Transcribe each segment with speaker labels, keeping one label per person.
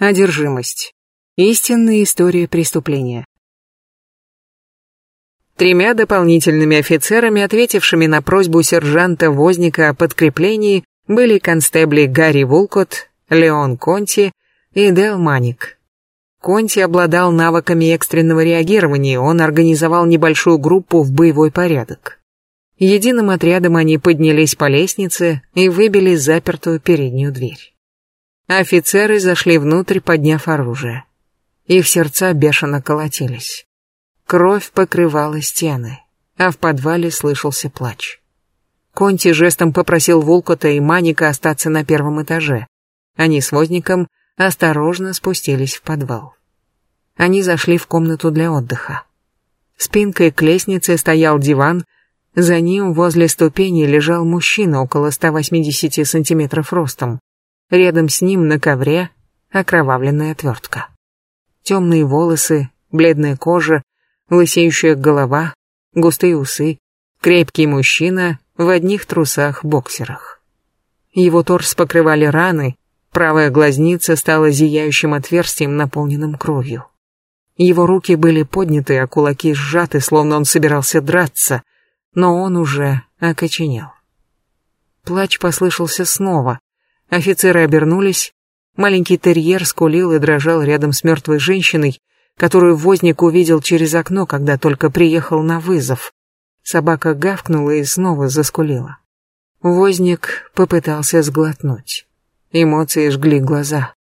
Speaker 1: Одержимость. Истинная история преступления. Тремя дополнительными офицерами, ответившими на просьбу сержанта Возника о подкреплении, были констебли Гарри Вулкот, Леон Конти и Дел Маник. Конти обладал навыками экстренного реагирования, он организовал небольшую группу в боевой порядок. Единым отрядом они поднялись по лестнице и выбили запертую переднюю дверь. А офицеры зашли внутрь, подняв оружие. Их сердца бешено колотились. Кровь покрывала стены, а в подвале слышался плач. Конти жестом попросил Вулкота и Маника остаться на первом этаже. Они с Возником осторожно спустились в подвал. Они зашли в комнату для отдыха. Спинкой к лестнице стоял диван, за ним возле ступени лежал мужчина около 180 сантиметров ростом. Рядом с ним на ковре окровавленная отвертка. Темные волосы, бледная кожа, лысеющая голова, густые усы, крепкий мужчина в одних трусах-боксерах. Его торс покрывали раны, правая глазница стала зияющим отверстием, наполненным кровью. Его руки были подняты, а кулаки сжаты, словно он собирался драться, но он уже окоченел. Плач послышался снова, Офицеры обернулись. Маленький терьер скулил и дрожал рядом с мертвой женщиной, которую возник увидел через окно, когда только приехал на вызов. Собака гавкнула и снова заскулила. Возник попытался сглотнуть. Эмоции жгли глаза.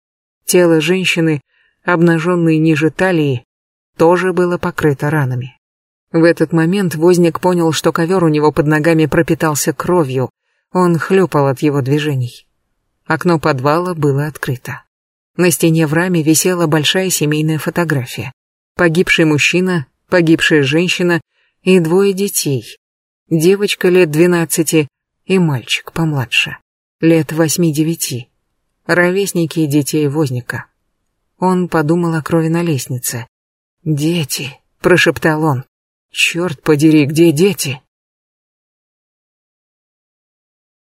Speaker 1: Тело женщины, обнаженной ниже талии, тоже было покрыто ранами. В этот момент Возник понял, что ковер у него под ногами пропитался кровью. Он хлюпал от его движений. Окно подвала было открыто. На стене в раме висела большая семейная фотография. Погибший мужчина, погибшая женщина и двое детей. Девочка лет двенадцати и мальчик помладше, лет восьми-девяти. Ровесники детей возника. Он подумал о крови на лестнице. «Дети», — прошептал он. «Черт подери, где дети?»